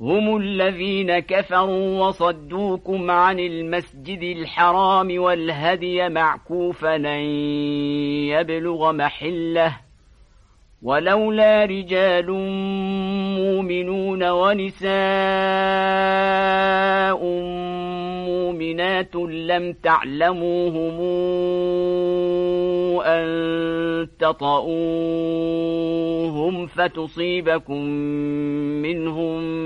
هم الذين كفروا وصدوكم عن المسجد الحرام والهدي معكوفا أن يبلغ محله ولولا رجال مؤمنون ونساء مؤمنات لم تعلموهم أن تطؤوهم فتصيبكم منهم